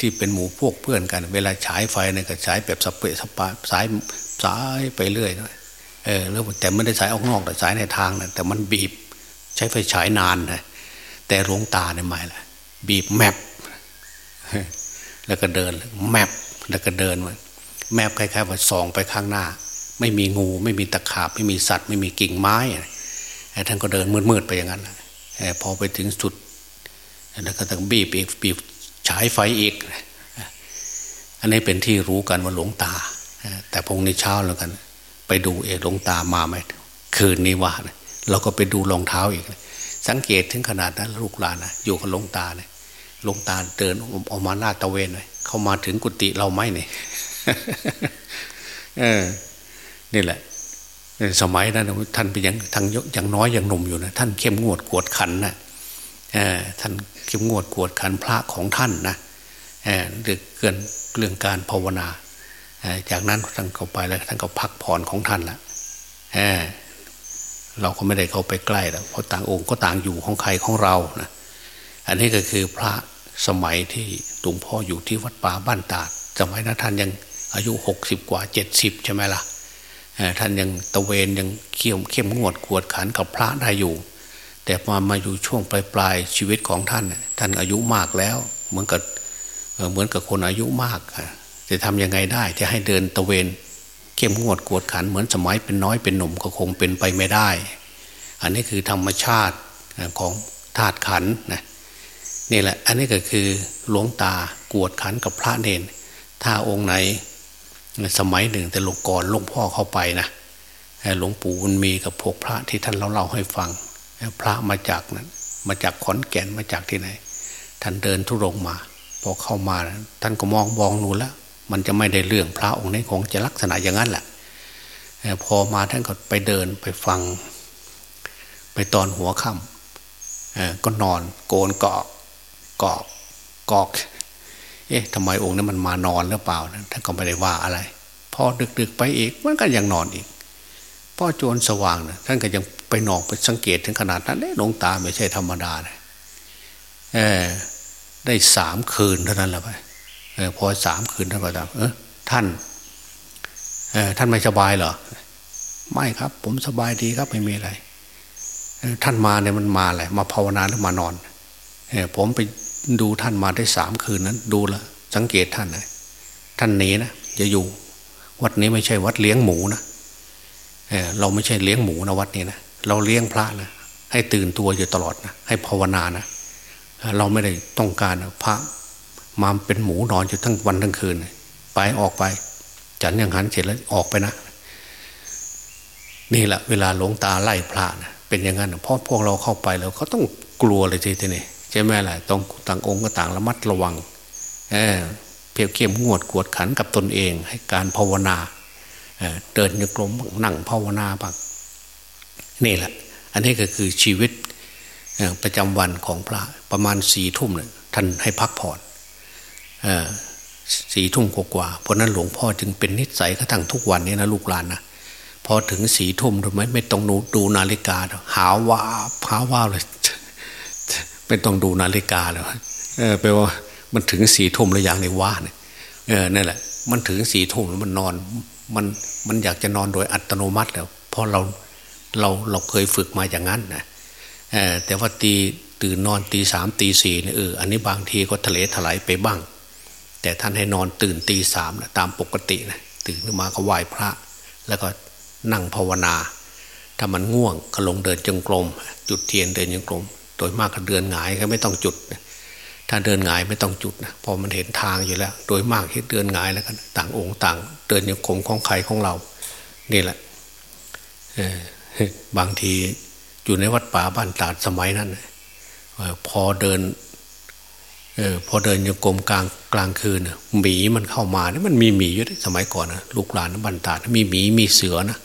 ที่เป็นหมู่พวกเพื่อนกัน เวลาฉายไฟเนี่ยก็ฉายแบบสเปรสปาสายสายไปเรื่อยเออแล้วแต่ไม่ได้ฉายออกนอกแต่ฉายในทางนะแต่มันบีบ ใช้ไฟฉายนานนะแต่หลวงตาเนี่ยไม่ละบีบแมปแล้วก็เดินแมป แล้วก็เดินมาแมปคล้ายๆว่าส่องไปข้างหน้า ไม่มีงูไม่มีตะขาบไม่มีสัตว์ ไม่มีกิ่งไม้ท่านก็เดินมืดๆไปอย่างนั้นพอไปถึงสุดแล้วก็ต้องบีบอีกบีบฉายไฟอีก อันนี้เป็นที่รู้กันว่าหลวงตา แต่พงในเช้าแล้วกัน ไปดูเอหลวงตามาไหมคืนนี้ว่าเราก็ไปดูรองเท้าอีก สังเกตถึงขนาดนั้นลูกหลานนะอยู่กับหลวงตาเนี่ยหลวงตาเดินออกมาหน้าตะเวนเลย เข้ามาถึงกุฏิเราไหมเนี่ยเออ นี่แหละ สมัยนั้นท่านเป็นยังทางยังน้อยยังหนุ่มอยู่นะท่านเข้มงวดกวดขันนะท่านเข้มงวดกวดขันพระของท่านนะเรื่องเกินเรื่องการภาวนาจากนั้นท่านเข้าไปแล้วท่านก็พักผ่อนของท่านละเราก็ไม่ได้เข้าไปใกล้แล้วเพราะต่างองค์ก็ต่างอยู่ของใครของเรานะอันนี้ก็คือพระสมัยที่ หลวงพ่ออยู่ที่วัดป่าบ้านตาดสมัยนั้นท่านยังอายุหกสิบกว่าเจ็ดสิบใช่ไหมล่ะท่านยังตะเวนยังเข้มเข้มงวดกวดขันกับพระได้อยู่ แต่มามาอยู่ช่วงปลายปลายชีวิตของท่าน ท่านอายุมากแล้ว เหมือนกับเหมือนกับคนอายุมากจะทำยังไงได้จะให้เดินตะเวน เข้มงวดกวดขันเหมือนสมัยเป็นน้อยเป็นหนุ่มก็คงเป็นไปไม่ได้ อันนี้คือธรรมชาติของธาตุขันนะ นี่แหละ อันนี้ก็คือหลวงตากวดขันกับพระเนน ถ้าองค์ไหน สมัยหนึ่งแต่หลวงก่อนหลวงพ่อเข้าไปนะหลวงปู่มันมีกับพวกพระที่ท่านเล่าเล่าให้ฟัง พระมาจากนั้น มาจากขอนแก่นมาจากที่ไหน ท่านเดินทุรงมา พอเข้ามา ท่านก็มองมองนูนแล้วมันจะไม่ได้เรื่องพระองค์นี้คงจะลักษณะอย่างนั้นแหละพอมาท่านก็ไปเดินไปฟัง ไปตอนหัวค่ำก็นอนโกนเกาะ กอกกอก เอ๊ะทำไมองค์นั้นมันมานอนหรือเปล่านะท่านก็ไม่ได้ว่าอะไร พอดึกๆไปอีกมันก็ยังนอนอีกพ่อโจรสว่างนะท่านก็ยังไปนอนไปสังเกตถึงขนาดนั้นเลยหลวงตาไม่ใช่ธรรมดานะเออได้สามคืนเท่านั้นแหละไปเออพอสามคืนท่านก็ถามเออท่านเออท่านไม่สบายเหรอไม่ครับ ผมสบายดีครับไม่มีอะไรท่านมาเนี่ยมันมาอะไรมาภาวนาหรือมานอนเออผมไป ดูท่านมาได้สามคืนนั้น ดูแลสังเกตท่านนะท่านนี้นะจะอยู่ วัดนี้ไม่ใช่วัดเลี้ยงหมูนะเเราไม่ใช่เลี้ยงหมูนะวัดนี้นะเราเลี้ยงพระนะให้ตื่นตัวอยู่ตลอดนะให้ภาวนานะเราไม่ได้ต้องการพระมาเป็นหมูนอนอยู่ทั้งวันทั้งคืน ไปออกไป จันยังหันเสร็จแล้วออกไปนะนี่แหละเวลาหลวงตาไล่พระนะเป็นอย่างนั้นเพราะพวกเราเข้าไปแล้วเขาต้องกลัวเลยทีนี้ ใช่ไหมล่ะต้องต่างองค์ก็ต่างระมัดระวังเเพียบเข้มงวดกวดขันกับตนเอง ให้การภาวนาเดินโยกลมนั่งภาวนาบ้างนี่แหละ อันนี้ก็คือชีวิตประจำวันของพระประมาณสี่ทุ่มเนี่ยท่านให้พักผ่อนสี่ทุ่มกว่าเพราะนั้นหลวงพ่อจึงเป็นนิสัยกระทั่งทุกวันนี้นะลูกหลานนะพอถึงสี่ทุ่มทำไมไม่ต้องดูนาฬิกาหาว่าหาว่าเลย ไม่ต้องดูนาฬิกาเลยเออแปลว่ามันถึงสี่ทุ่มแล้วอย่างในว่าเนี่ยเออนั่นแหละ มันถึงสี่ทุ่มแล้วมันนอน มันมันอยากจะนอนโดยอัตโนมัติแล้วเพราะเราเราเราเคยฝึกมาอย่างนั้นนะแต่ว่าตีตื่นนอนตีสามตีสี่เนี่ยเอออันนี้บางทีก็ทะเลถลายไปบ้าง แต่ท่านให้นอนตื่นตีสามนะตามปกตินะตื่นขึ้นมาก็ไหว้พระ แล้วก็นั่งภาวนา ถ้ามันง่วงก็ลงเดินจงกรมจุดเทียนเดินจงกรม โดยมากก็เดินหงายก็ไม่ต้องจุด ถ้าเดินหงายไม่ต้องจุดนะพอมันเห็นทางอยู่แล้ว โดยมากที่เดินหงายแล้วกันต่างองค์ต่าง เดินยังคมของใครของเรา นี่แหละบางทีอยู่ในวัดป่าบ้านตาดสมัยนั้นพอเดินออพอเดินยังกรมกลางกลางคืนหมีมันเข้ามาเนี่ยมันมีหมีอยู่สมัยก่อนนะลูกหลานบ้านตาดมีหมีมีเสือนะ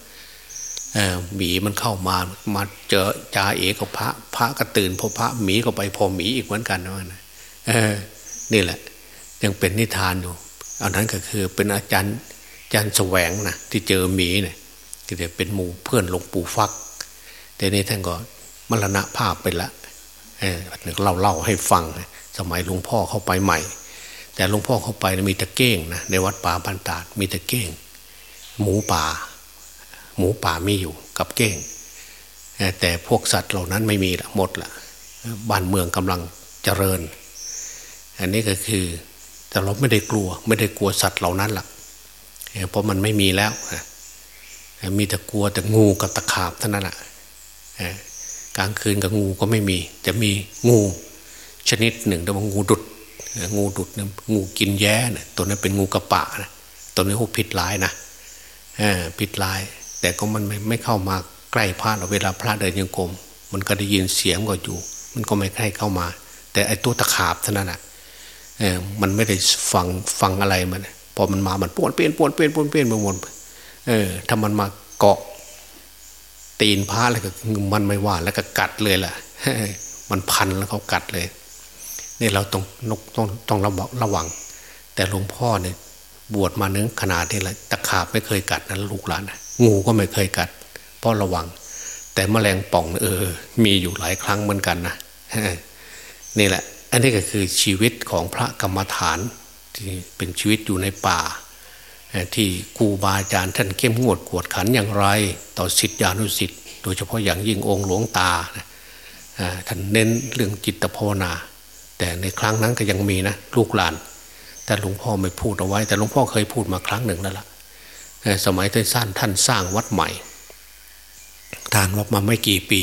หมีมันเข้ามามาเจอจ่าเอกกับพระ พระก็ตื่นพอพระหมีก็ไปพอหมีอีกเหมือนกันนะมันนี่แหละ ยังเป็นนิทานอยู่อันนั้นก็คือเป็นอาจารย์อาจารย์แสวงนะที่เจอหมีเนี่ยที่จะเป็นหมู่เพื่อนหลวงปู่ฟัก แต่นี่ท่านก็มรณะภาพไปละเออเล่าเล่าให้ฟัง สมัยหลวงพ่อเข้าไปใหม่ แต่หลวงพ่อเข้าไปมีตะเก้งนะในวัดป่าบันตาดมีตะเก้ง หมูป่า หมูป่ามีอยู่กับเก้ง แต่พวกสัตว์เหล่านั้นไม่มีละหมดละบ้านเมืองกำลังเจริญ อันนี้ก็คือแต่เราไม่ได้กลัว ไม่ได้กลัวสัตว์เหล่านั้นละเพราะมันไม่มีแล้วมีแต่กลัวแต่งูกับตะขาบเท่านั้นแหละกลางคืนกับงูก็ไม่มีจะมีงูชนิดหนึ่งเรียกว่างูดุด งูดุดงูกินแย้นะตัวนั้นเป็นงูกระปะนะตัวนี้หูผิดลายนะผิดลาย แต่ก็มันไม่ไม่เข้ามาใกล้พระเราเวลาพระเดินยังกรมมันก็ได้ยินเสียงก็อยู่ มันก็ไม่ใกล้เข้ามา แต่ไอ้ตัวตะขาบเท่านั้นอะเออมันไม่ได้ฟังฟังอะไรมันพอมันมามันปวนเปลี่ยนปวนเปลี่ยนปวนเปลี่ยนไปหมดเออถ้ามันมาเกาะ ตีนพระแล้วก็มันไม่ว่าแล้วก็กัดเลยล่ะมันพันแล้วเขากัดเลยนี่เราต้องนกต้องต้องระวังระวัง แต่หลวงพ่อเนี่ยบวชมาเนื้อขนาดนี้แหละตะขาบไม่เคยกัดนะลูกหลานนะ งูก็ไม่เคยกัด เพราะระวัง แต่แมลงป่องเออ มีอยู่หลายครั้งเหมือนกันนะนี่แหละ อันนี้ก็คือชีวิตของพระกรรมฐาน ที่เป็นชีวิตอยู่ในป่า ที่ครูบาอาจารย์ท่านเข้มงวดกวดขันอย่างไร ต่อสิทธิานุสิทธิ์โดยเฉพาะอย่างยิ่งองค์หลวงตาท่านเน้นเรื่องจิตภาวนา แต่ในครั้งนั้นก็ยังมีนะลูกหลาน แต่หลวงพ่อไม่พูดเอาไว้ แต่หลวงพ่อเคยพูดมาครั้งหนึ่งแล้วล่ะ สมัยท่านสร้างท่านสร้างวัดใหม่ทานวัดมาไม่กี่ปี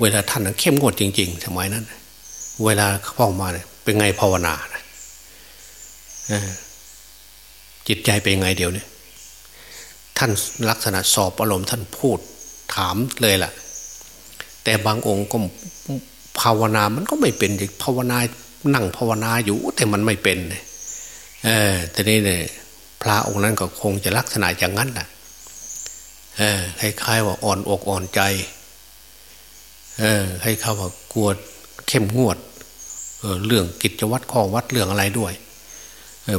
เวลาท่านเข้มงวดจริง ๆ สมัยนั้น เวลาเข้ามาเนี่ยเป็นไงภาวนาจิตใจเป็นไงเดี๋ยวนี้ท่านลักษณะสอบอารมณ์ท่านพูดถามเลยล่ะ แต่บางองค์ก็ภาวนามันก็ไม่เป็นภาวนานั่งภาวนาอยู่ แต่มันไม่เป็นเออแต่นี่เนี่ย พระองค์นั้นก็คงจะลักษณะอย่างนั้นแหละคล้ายๆว่าอ่อนอกอ่อนใจ เออให้เขาว่ากลัวเข้มงวดเเรื่องกิจวัตรข้อวัดเรื่องอะไรด้วย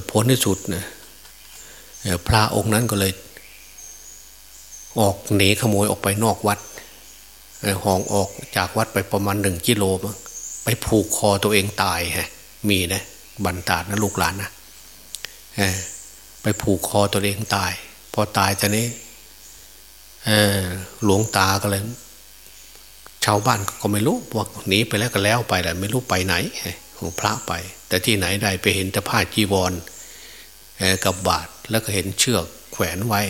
ผลที่สุดเนี่ยพระองค์นั้นก็เลย ออกหนีขโมยออกไปนอกวัดห้องออกจากวัดไปประมาณหนึ่งกิโลไปผูกคอตัวเองตายฮะมีนะบันตาดนะลูกหลานนะ ไปผูกคอตัวเองตาย พอตายตอนนี้หลวงตาก็เลยชาวบ้านก็ไม่รู้ว่าหนีไปแล้วก็แล้วไปแหละไม่รู้ไปไหนพระไป แต่ที่ไหนได้ไปเห็นแต่ผ้าจีวรกับบาทแล้วก็เห็นเชือกแขวนไว้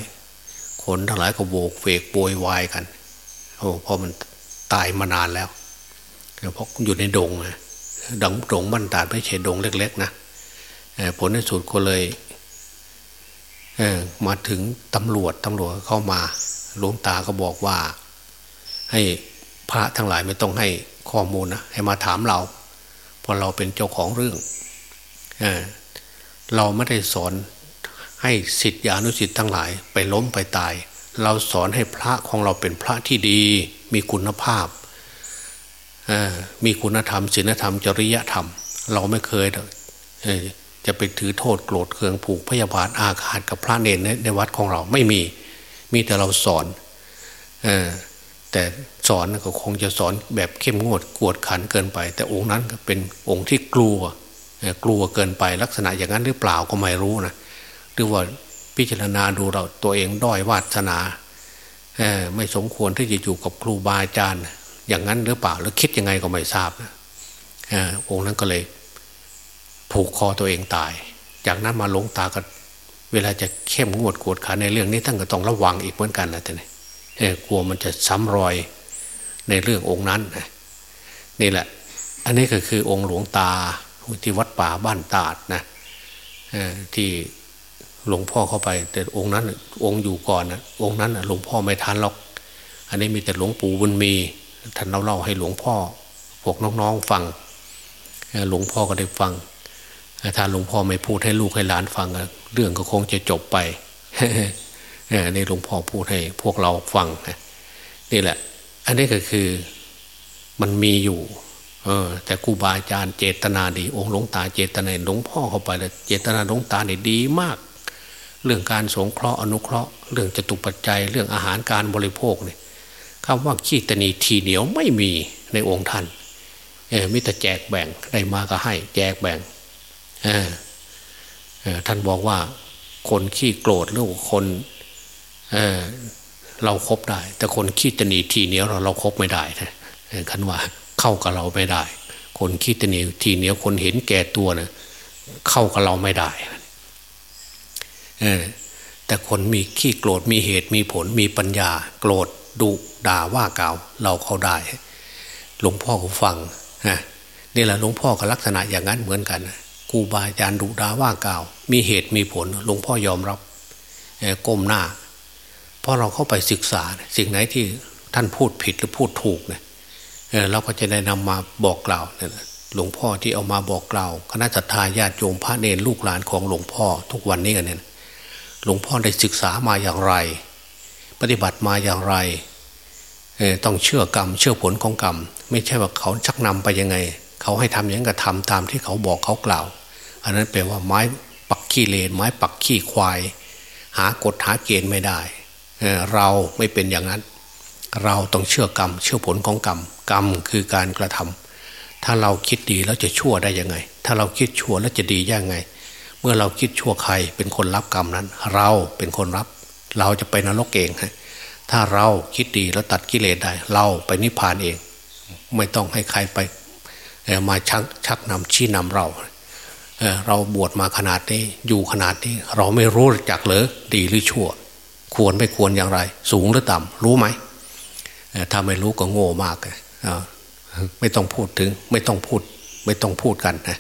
คนทั้งหลายก็โบกเวกโวยวายกันโอ้เพราะมันตายมานานแล้วเพราะอยู่ในดงนะดังดงบ้านตาดไม่ใช่ดงเล็ก ๆ นะผลในสุดก็เลย มาถึงตำรวจตำรวจเข้ามาหลวงตาก็บอกว่า ให้พระทั้งหลายไม่ต้องให้ข้อมูลนะให้มาถามเรา เพราะเราเป็นเจ้าของเรื่องเเราไม่ได้สอนให้สิทธิอนุสิทธิ์ทั้งหลายไปล้มไปตาย เราสอนให้พระของเราเป็นพระที่ดี มีคุณภาพมีคุณธรรมศีลธรรมจริยธรรม เราไม่เคย จะไปถือโทษโกรธเคืองผูกพยาบาทอาฆาตกับพระเนรในวัดของเราไม่มี มีแต่เราสอนแต่สอนก็คงจะสอนแบบเข้มงวดกวดขันเกินไป แต่องค์นั้นก็เป็นองค์ที่กลัวกลัวเกินไปลักษณะอย่างนั้นหรือเปล่าก็ไม่รู้นะหรือว่าพิจารณาดูเราตัวเองด้อยวาสนาไม่สมควรที่จะอยู่กับครูบาอาจารย์ อย่างนั้นหรือเปล่าหรือคิดยังไงก็ไม่ทราบนะองค์นั้นก็เลย ผูกคอตัวเองตาย จากนั้นมาหลงตาก็เวลาจะเข้มงวดกวดขันในเรื่องนี้ท่านก็ต้องระวังอีกเหมือนกันนะท่านกลัวมันจะซ้ำรอยในเรื่ององค์นั้นนี่แหละ อันนี้ก็คือองค์หลวงตาที่วัดป่าบ้านตาดนะที่หลวงพ่อเข้าไป แต่องค์นั้น องค์อยู่ก่อนนะองค์นั้นหลวงพ่อไม่ทันหรอก อันนี้มีแต่หลวงปู่บุญมีท่านเล่าเล่าให้หลวงพ่อพวกน้องๆฟังหลวงพ่อก็ได้ฟัง ถ้าหลวงพ่อไม่พูดให้ลูกให้หลานฟังเรื่องก็คงจะจบไปนี่หลวงพ่อพูดให้พวกเราฟังนี่แหละ อันนี้ก็คือมันมีอยู่ เออ แต่ครูบาอาจารย์เจตนาดี องค์หลวงตาเจตนาหลวงพ่อเข้าไปแล้วเจตนาหลวงตาเนี่ยดีมาก เรื่องการสงเคราะห์อนุเคราะห์ เรื่องจตุปัจจัย เรื่องอาหารการบริโภคเนี่ยคำว่าขี้ตนีทีเหนียวไม่มีในองค์ท่านเออมิแต่แจกแบ่งได้มาก็ให้ แจกแบ่ง ท่านบอกว่าคนขี้โกรธหรือคนเเราครบได้ แต่คนขี้ตนีทีเหนียวเราเราครบไม่ได้นะคันว่าเข้ากับเราไม่ได้ คนขี้ตนีทีเหนียวคนเห็นแก่ตัวเนะเข้ากับเราไม่ได้แต่คนมีขี้โกรธมีเหตุมีผลมีปัญญา โกรธดุด่าว่ากล่าว เราเข้าได้ หลวงพ่อก็ฟังนี่แหละหลวงพ่อก็ลักษณะอย่างนั้นเหมือนกัน ครูบาอาจารย์ดุดาว่ากล่าว มีเหตุมีผลหลวงพ่อยอมรับก้มหน้า เพราะเราเข้าไปศึกษา สิ่งไหนที่ท่านพูดผิดหรือพูดถูกเนี่ยเราก็จะได้นำมาบอกกล่าวหลวงพ่อที่เอามาบอกกล่าว คณะทาญาติโยมพระเนรลูกหลานของหลวงพ่อทุกวันนี้กันเนี่ยหลวงพ่อได้ศึกษามาอย่างไร ปฏิบัติมาอย่างไรต้องเชื่อกรรม เชื่อผลของกรรม ไม่ใช่ว่าเขาชักนำไปยังไง เขาให้ทำอย่างก็ทำตามที่เขาบอกเขากล่าว อันนั้นแปลว่าไม้ปักขี้เลน ไม้ปักขี้ควาย หากฎหาเกณฑ์ไม่ได้ เราไม่เป็นอย่างนั้น เราต้องเชื่อกรรม เชื่อผลของกรรม กรรมคือการกระทำถ้าเราคิดดีแล้วจะชั่วได้ยังไง ถ้าเราคิดชั่วแล้วจะดียังไง เมื่อเราคิดชั่วใครเป็นคนรับกรรมนั้น เราเป็นคนรับ เราจะไปนรกเองฮะถ้าเราคิดดีแล้วตัดกิเลสได้ เราไปนิพพานเอง ไม่ต้องให้ใครไป มาชักชักนำชี้นำเราเราบวชมาขนาดนี้อยู่ขนาดนี้ เราไม่รู้จักเลยดีหรือชั่ว ควรไม่ควรอย่างไร สูงหรือต่ำรู้ไหมถ้าไม่รู้ก็โง่มากไม่ต้องพูดถึง ไม่ต้องพูด ไม่ต้องพูดกันนะ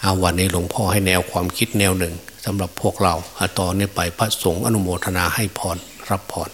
เอาวันนี้หลวงพ่อให้แนวความคิดแนวหนึ่งสำหรับพวกเราต่อนนี้ไปพระสงฆ์อนุโมทนาให้พรรับพร